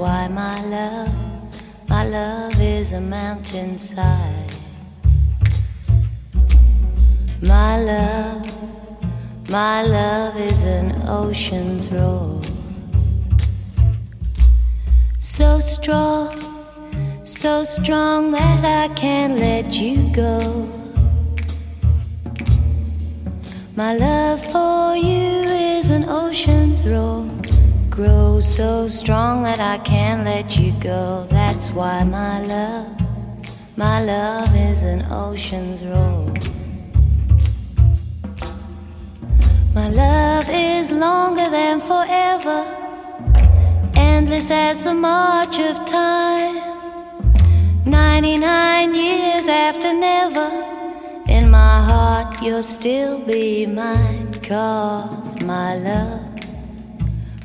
why my love, my love is a mountainside. My love, my love is an ocean's roar. So strong, so strong that I can't let you go. My love for you is an ocean's roar. Grows so strong that I can't let you go. That's why my love, my love is an ocean's roar. My love is longer than forever, endless as the march of time. 99 years after never, in my heart you'll still be mine. Cause my love,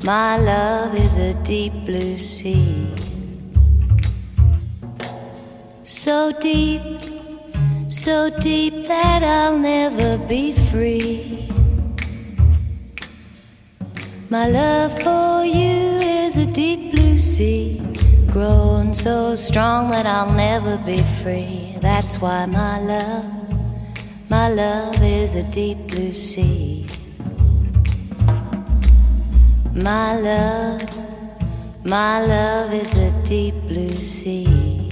my love is a deep blue sea. So deep, so deep that I'll never be free. My love for you is a deep blue sea, grown so strong that I'll never be free. That's why my love, my love is a deep blue sea. My love, my love is a deep blue sea.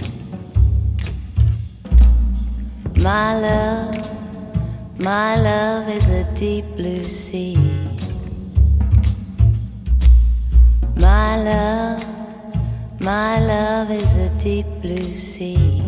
My love, my love is a deep blue sea. My love, my love is a deep blue sea.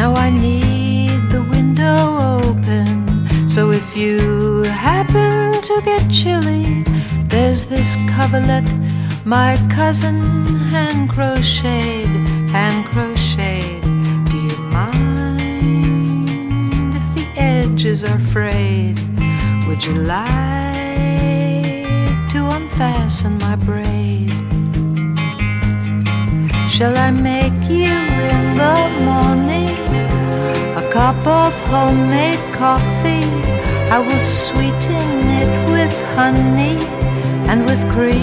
Now I need the window open. So if you happen to get chilly, there's this coverlet my cousin hand crocheted, hand crocheted. Do you mind if the edges are frayed? Would you like to unfasten my braid? Shall I make you in the morning cup of homemade coffee? I will sweeten it with honey and with cream.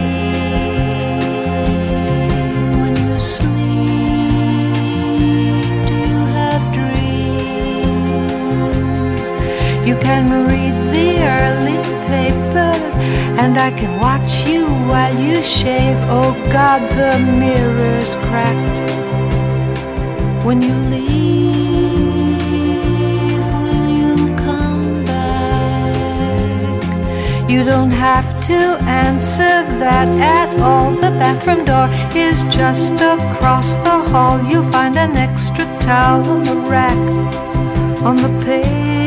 When you sleep, do you have dreams? You can read the early paper, and I can watch you while you shave. Oh God, the mirror's cracked. When you leave, You don't have to answer that at all. The bathroom door is just across the hall. You'll find an extra towel on the rack on the paisley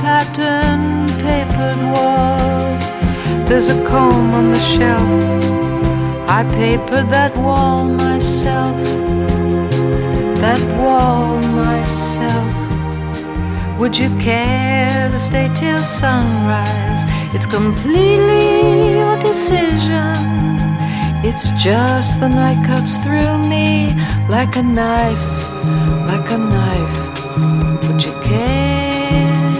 pattern papered wall. There's a comb on the shelf. I papered that wall myself. That wall myself. Would you care stay till sunrise? It's completely your decision. It's just the night cuts through me like a knife, like a knife. Would you care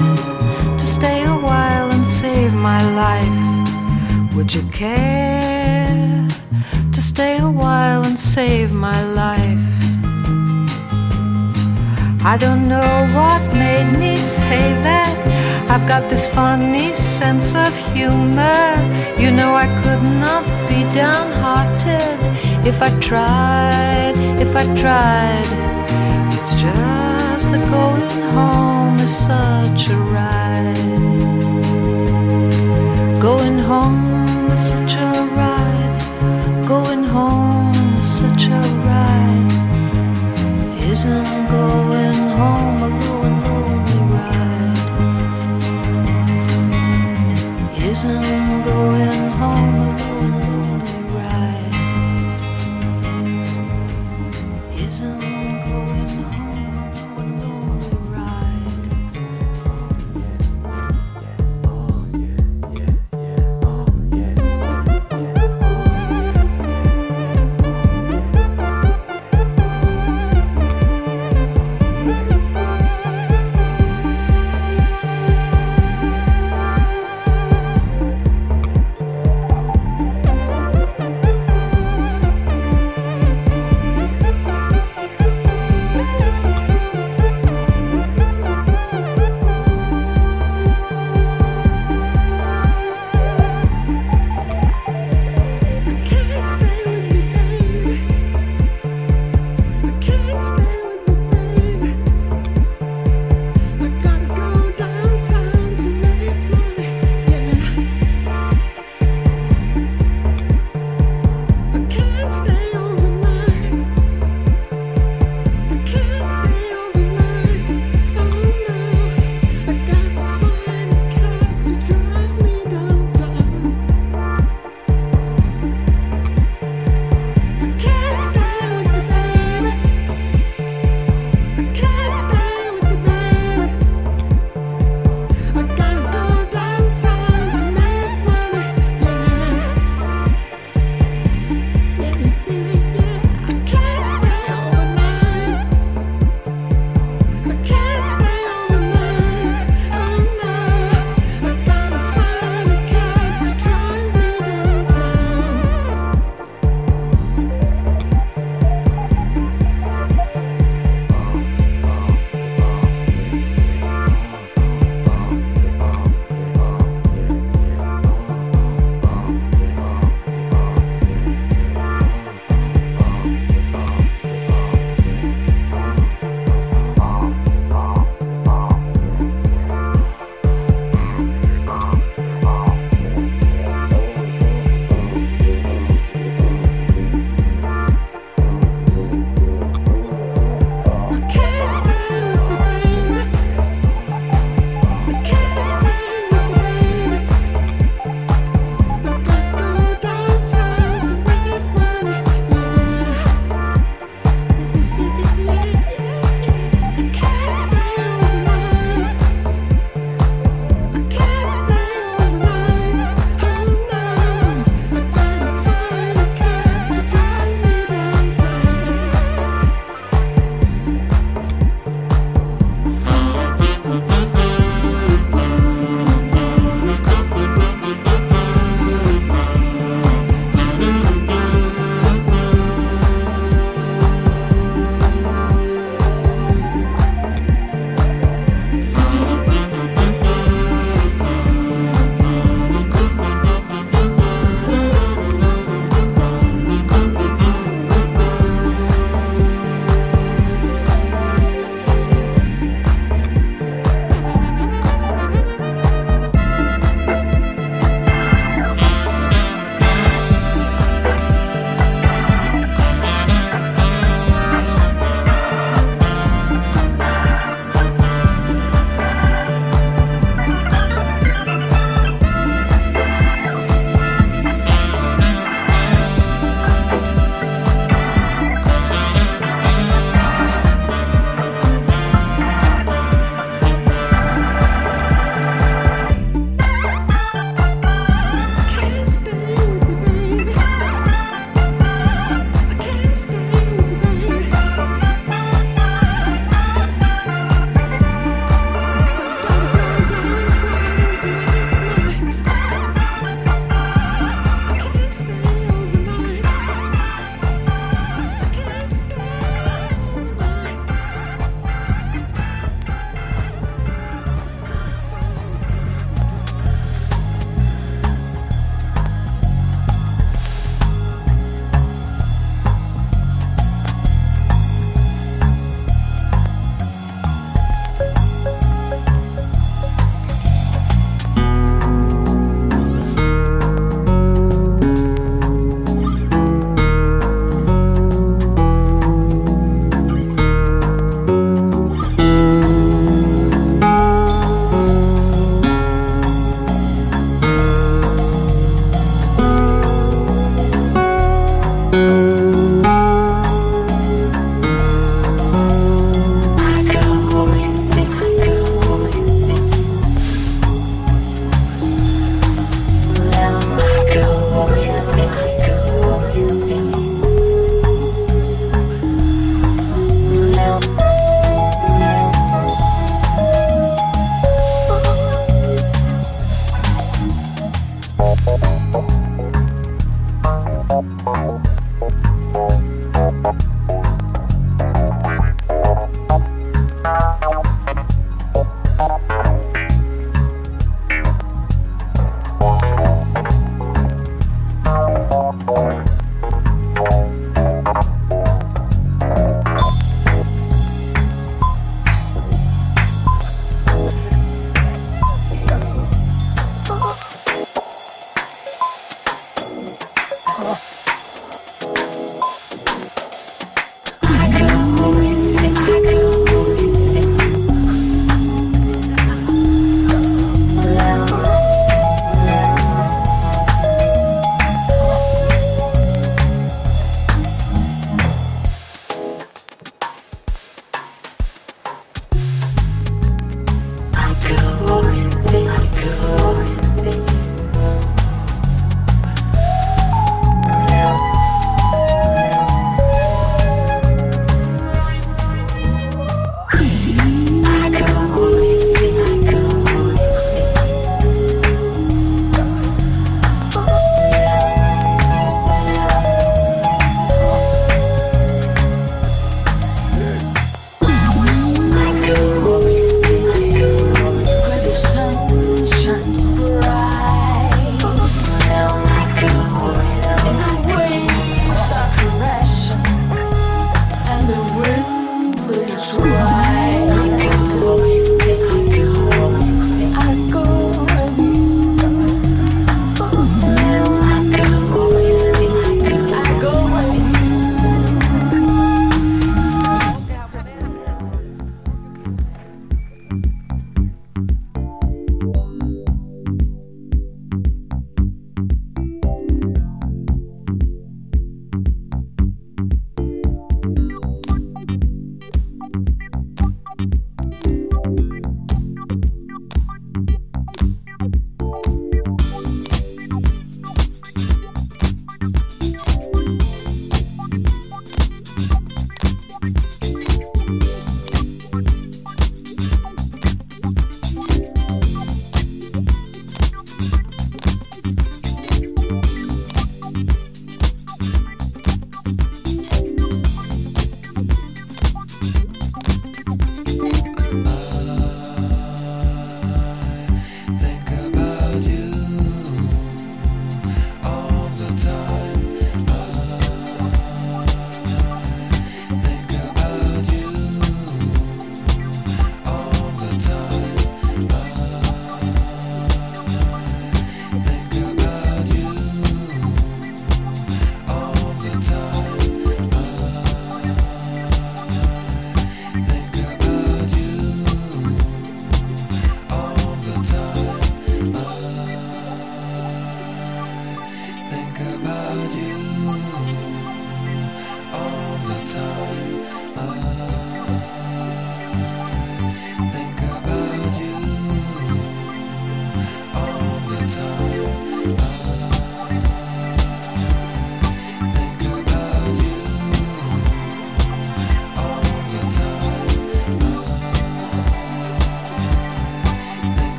to stay a while and save my life? Would you care to stay a while and save my life? I don't know what made me say that. I've got this funny sense of humor. You know, I could not be downhearted if I tried, if I tried. It's just that going home is such a ride. Going home is such a ride. Going home is such a ride. Isn't going Isn't going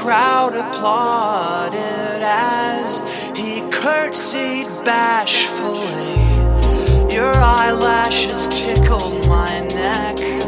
crowd applauded as he curtsied bashfully. Your eyelashes tickled my neck.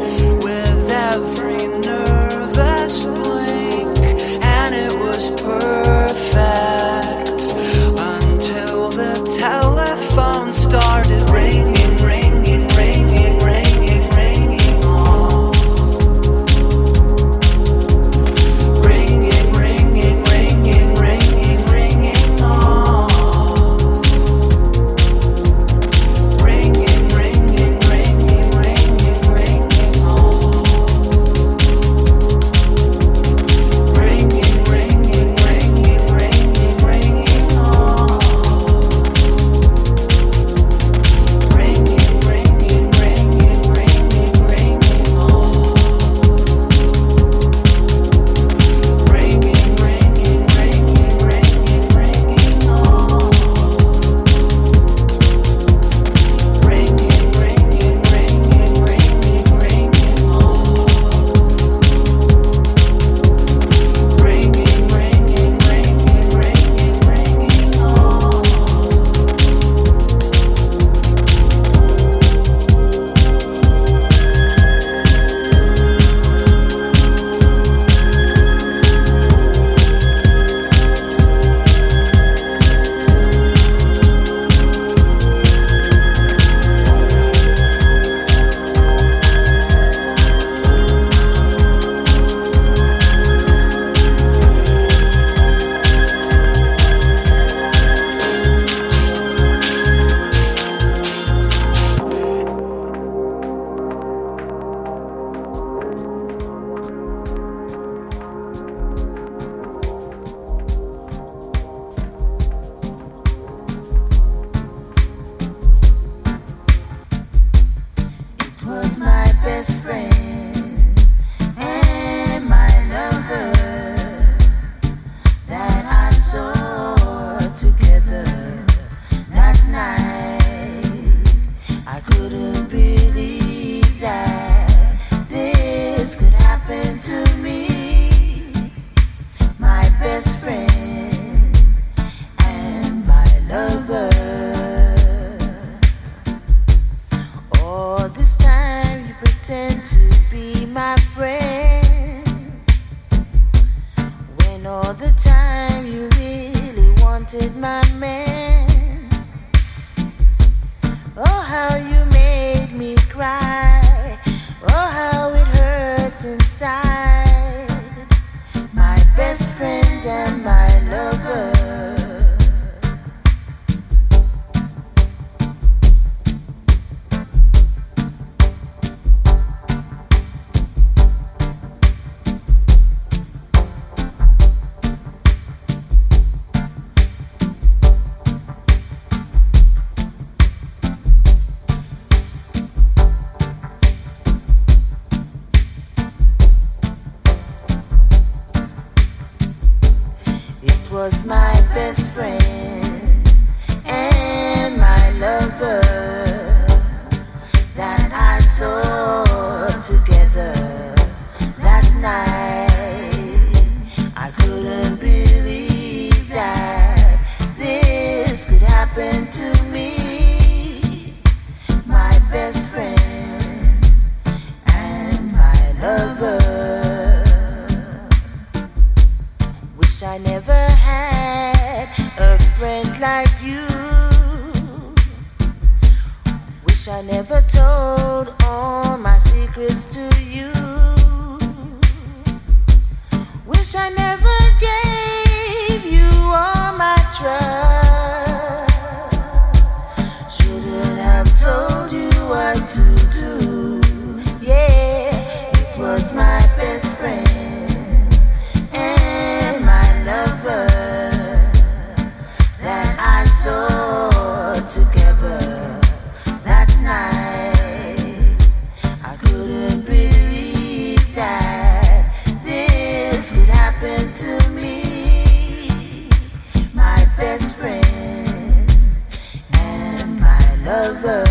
love.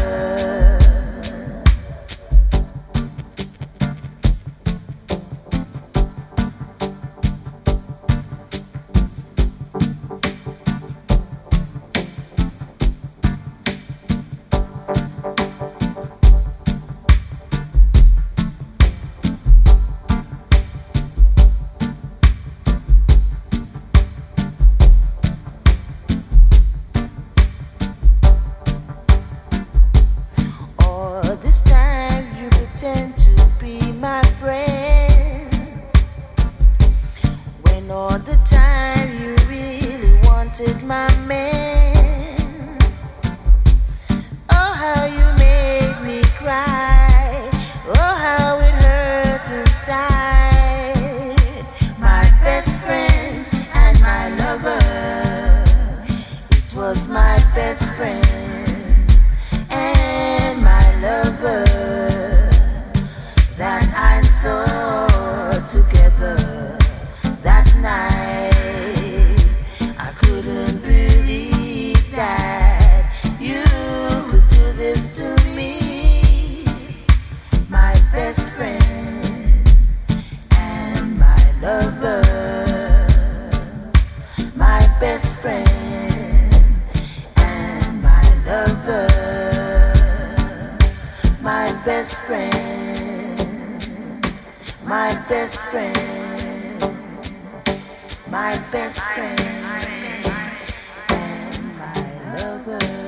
My best friend, my best friends, my best friend.